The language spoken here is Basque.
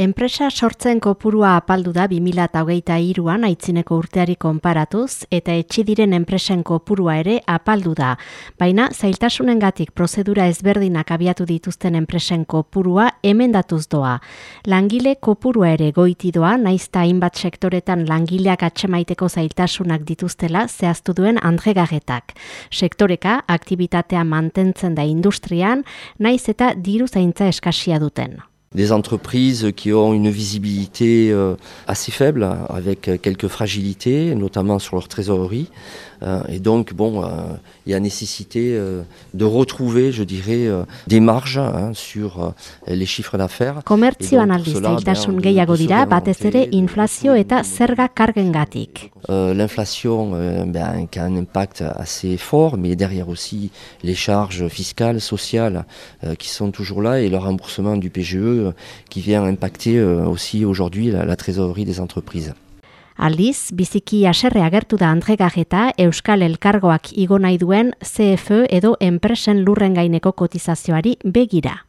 Enpresa sortzen kopurua apaldu da 2008an aitzineko urteari konparatuz eta etxi diren enpresen kopurua ere apaldu da. Baina zailtasunengatik prozedura ezberdinak abiatu dituzten enpresen kopurua emendatuz doa. Langile kopurua ere goiti doa, naizta hainbat sektoretan langileak atxemaiteko zailtasunak dituztela zehaztu duen Andre Garretak. Sektoreka aktivitatea mantentzen da industrian, naiz eta diru zaintza eskasia duten. Des entreprises qui ont une visibilité euh, assez faible, avec quelques fragilités, notamment sur leur trésorerie. Euh, et donc, bon, euh, il y a nécessité de retrouver, je dirais, des marges hein, sur les chiffres d'affaires. Gehiago dira, batez ere inflazio eta zerga kargengatik. L'inflation ben, a un impact assez fort, mais derrière aussi les charges fiscales, sociales qui sont toujours là et le remboursement du PGE qui vient impacter euh, aussi aujourd'hui la, la trésorerie des entreprises. Aldiz, biziki aserre agertu da Andre Euskal Elkargoak igo nahi duen CFE edo enpresen lurren gaineko kotizazioari begira.